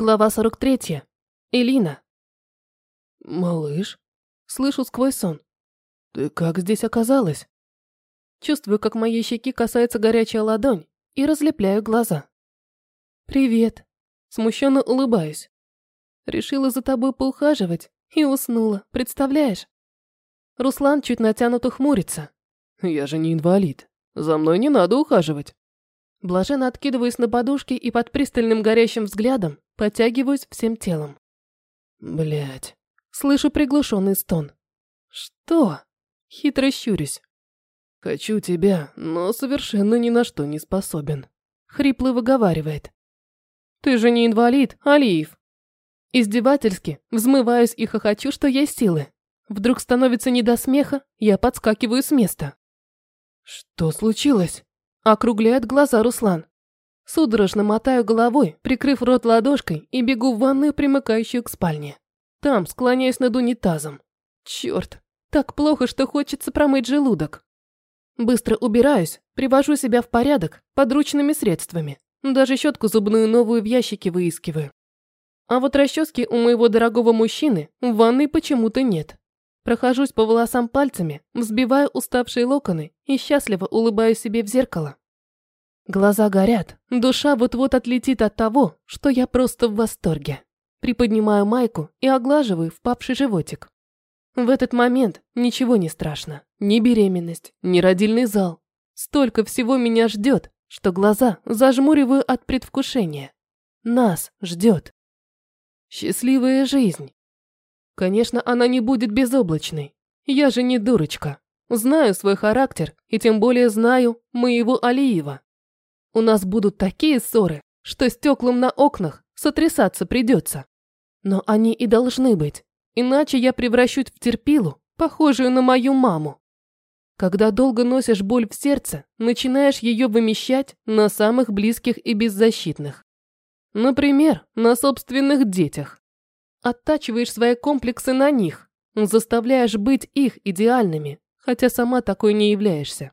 Глава 43. Элина. «Малыш, Слышу сквозь сон. ты как здесь оказалась?» Чувствую, как моей щеки касается горячая ладонь, и разлепляю глаза. «Привет». Смущенно улыбаюсь. Решила за тобой поухаживать и уснула, представляешь? Руслан чуть натянуто хмурится. «Я же не инвалид. За мной не надо ухаживать». Блаженно откидываюсь на подушке и под пристальным горящим взглядом подтягиваюсь всем телом. Блять. Слышу приглушенный стон. «Что?» Хитро щурюсь. Хочу тебя, но совершенно ни на что не способен. Хрипло выговаривает. «Ты же не инвалид, Алиев!» Издевательски взмываюсь и хохочу, что есть силы. Вдруг становится не до смеха, я подскакиваю с места. Что случилось? Округляет глаза Руслан. Судорожно мотаю головой, прикрыв рот ладошкой и бегу в ванную, примыкающую к спальне. Там склоняюсь над унитазом. Черт, так плохо, что хочется промыть желудок. Быстро убираюсь, привожу себя в порядок подручными средствами. Даже щетку зубную новую в ящике выискиваю. А вот расчески у моего дорогого мужчины в ванной почему-то нет. Прохожусь по волосам пальцами, взбиваю уставшие локоны и счастливо улыбаюсь себе в зеркало. Глаза горят, душа вот-вот отлетит от того, что я просто в восторге. Приподнимаю майку и оглаживаю впавший животик. В этот момент ничего не страшно. Ни беременность, ни родильный зал. Столько всего меня ждет, что глаза зажмуриваю от предвкушения. Нас ждет. Счастливая жизнь. Конечно, она не будет безоблачной. Я же не дурочка. Знаю свой характер и тем более знаю моего Алиева. У нас будут такие ссоры, что стеклам на окнах сотрясаться придется. Но они и должны быть, иначе я превращусь в терпилу, похожую на мою маму. Когда долго носишь боль в сердце, начинаешь ее вымещать на самых близких и беззащитных. Например, на собственных детях. Оттачиваешь свои комплексы на них, заставляешь быть их идеальными, хотя сама такой не являешься.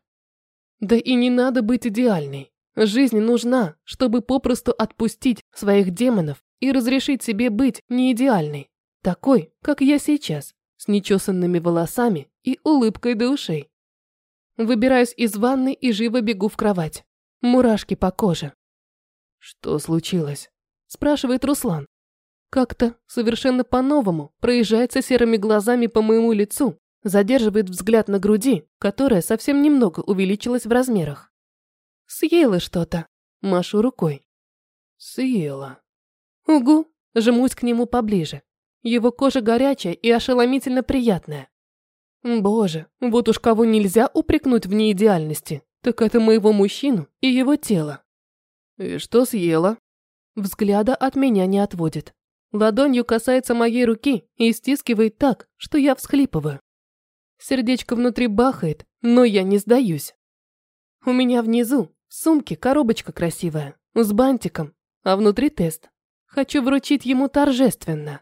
Да и не надо быть идеальной. Жизнь нужна, чтобы попросту отпустить своих демонов и разрешить себе быть неидеальной, такой, как я сейчас, с нечесанными волосами и улыбкой до ушей. Выбираюсь из ванны и живо бегу в кровать. Мурашки по коже. Что случилось? Спрашивает Руслан. Как-то совершенно по-новому проезжается серыми глазами по моему лицу, задерживает взгляд на груди, которая совсем немного увеличилась в размерах. Съела что-то. Машу рукой. Съела. Угу. Жмусь к нему поближе. Его кожа горячая и ошеломительно приятная. Боже, вот уж кого нельзя упрекнуть в неидеальности, так это моего мужчину и его тело. И что съела? Взгляда от меня не отводит. Ладонью касается моей руки и стискивает так, что я всхлипываю. Сердечко внутри бахает, но я не сдаюсь. У меня внизу в сумке коробочка красивая, с бантиком, а внутри тест. Хочу вручить ему торжественно.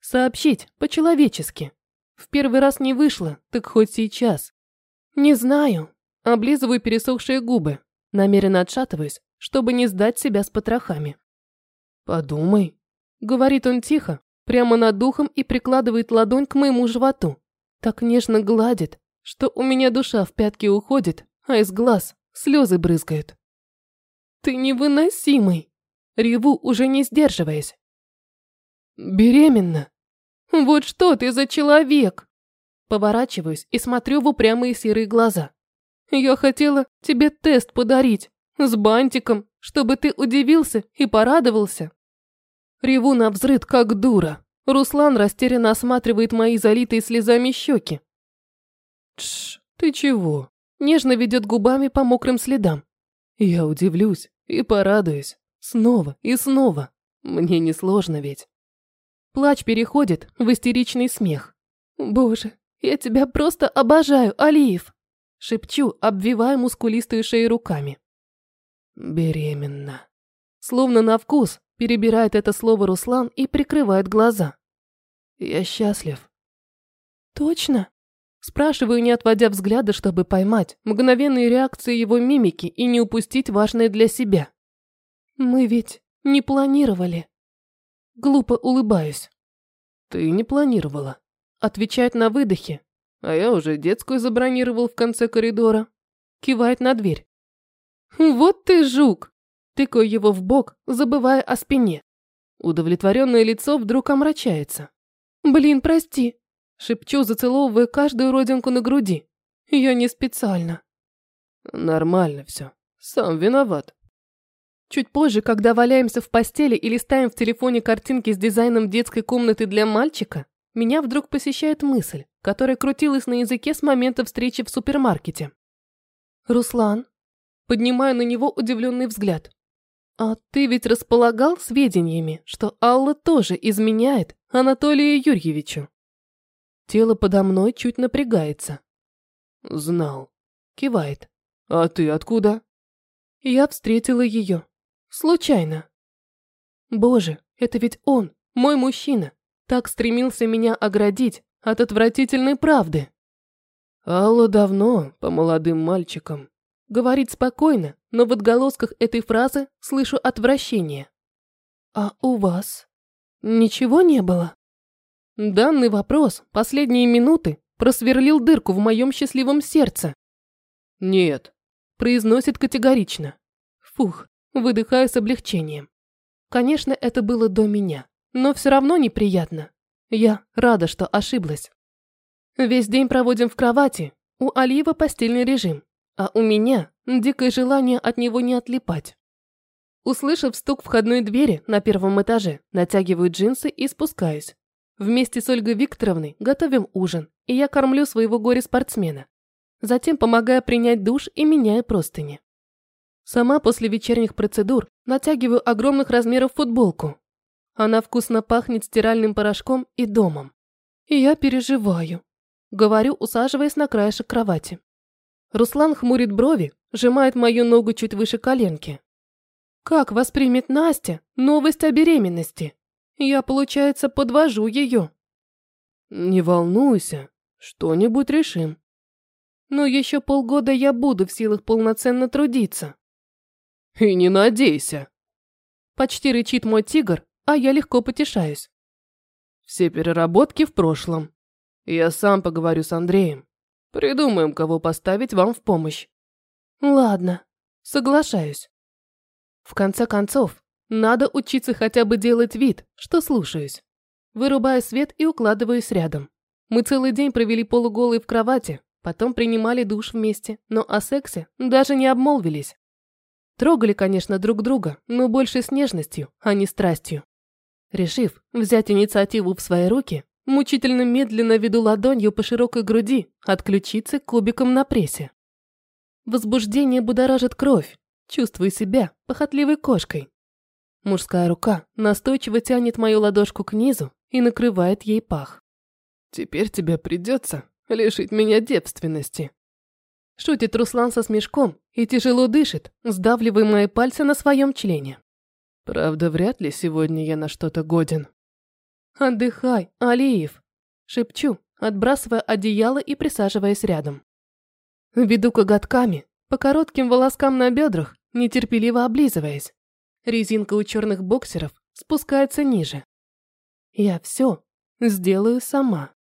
Сообщить по-человечески. В первый раз не вышло, так хоть сейчас. Не знаю. Облизываю пересохшие губы. Намеренно отшатываюсь, чтобы не сдать себя с потрохами. Подумай. Говорит он тихо, прямо над духом и прикладывает ладонь к моему животу. Так нежно гладит, что у меня душа в пятки уходит, а из глаз Слезы брызгают. Ты невыносимый. Реву, уже не сдерживаясь. Беременна. Вот что ты за человек? Поворачиваюсь и смотрю в упрямые серые глаза. Я хотела тебе тест подарить. С бантиком, чтобы ты удивился и порадовался. Реву на взрыд, как дура. Руслан растерянно осматривает мои залитые слезами щеки. Тш, ты чего? Нежно ведет губами по мокрым следам. Я удивлюсь и порадуюсь. Снова и снова. Мне несложно ведь. Плач переходит в истеричный смех. «Боже, я тебя просто обожаю, Алиев!» Шепчу, обвивая мускулистую шею руками. «Беременна». Словно на вкус перебирает это слово Руслан и прикрывает глаза. «Я счастлив». «Точно?» Спрашиваю, не отводя взгляда, чтобы поймать мгновенные реакции его мимики и не упустить важное для себя. Мы ведь не планировали. Глупо улыбаюсь. Ты не планировала. Отвечает на выдохе. А я уже детскую забронировал в конце коридора. Кивает на дверь. Вот ты жук. Тыкаю его в бок, забывая о спине. Удовлетворенное лицо вдруг омрачается. Блин, прости. Шепчу, зацеловывая каждую родинку на груди. Я не специально. Нормально все. Сам виноват. Чуть позже, когда валяемся в постели и листаем в телефоне картинки с дизайном детской комнаты для мальчика, меня вдруг посещает мысль, которая крутилась на языке с момента встречи в супермаркете. «Руслан?» Поднимаю на него удивленный взгляд. «А ты ведь располагал сведениями, что Алла тоже изменяет Анатолию Юрьевичу?» Тело подо мной чуть напрягается. «Знал». Кивает. «А ты откуда?» Я встретила ее. Случайно. Боже, это ведь он, мой мужчина, так стремился меня оградить от отвратительной правды. Алла давно по молодым мальчикам. Говорит спокойно, но в отголосках этой фразы слышу отвращение. А у вас ничего не было? Данный вопрос последние минуты просверлил дырку в моем счастливом сердце. Нет, произносит категорично. Фух, Выдыхаю с облегчением. Конечно, это было до меня, но все равно неприятно. Я рада, что ошиблась. Весь день проводим в кровати, у Алиева постельный режим, а у меня дикое желание от него не отлипать. Услышав стук входной двери на первом этаже, натягиваю джинсы и спускаюсь. Вместе с Ольгой Викторовной готовим ужин, и я кормлю своего горе-спортсмена. Затем помогаю принять душ и меняю простыни. Сама после вечерних процедур натягиваю огромных размеров футболку. Она вкусно пахнет стиральным порошком и домом. И я переживаю. Говорю, усаживаясь на краешек кровати. Руслан хмурит брови, сжимает мою ногу чуть выше коленки. Как воспримет Настя новость о беременности? Я, получается, подвожу ее. Не волнуйся, что-нибудь решим. Но еще полгода я буду в силах полноценно трудиться. И не надейся. Почти рычит мой тигр, а я легко потешаюсь. Все переработки в прошлом. Я сам поговорю с Андреем. Придумаем, кого поставить вам в помощь. Ладно, соглашаюсь. В конце концов, надо учиться хотя бы делать вид, что слушаюсь. Вырубаю свет и укладываюсь рядом. Мы целый день провели полуголые в кровати, потом принимали душ вместе, но о сексе даже не обмолвились. Трогали, конечно, друг друга, но больше с нежностью, а не страстью. Решив взять инициативу в свои руки, мучительно медленно веду ладонью по широкой груди, от ключицы к кубикам на прессе. Возбуждение будоражит кровь, чувствую себя похотливой кошкой. Мужская рука настойчиво тянет мою ладошку к низу и накрывает ей пах. «Теперь тебе придется лишить меня девственности», Шутит Руслан со смешком и тяжело дышит, сдавливая мои пальцы на своем члене. Правда, вряд ли сегодня я на что-то годен. Отдыхай, Алиев. Шепчу, отбрасывая одеяло и присаживаясь рядом. Веду коготками, по коротким волоскам на бедрах, нетерпеливо облизываясь. Резинка у черных боксеров спускается ниже. Я все сделаю сама.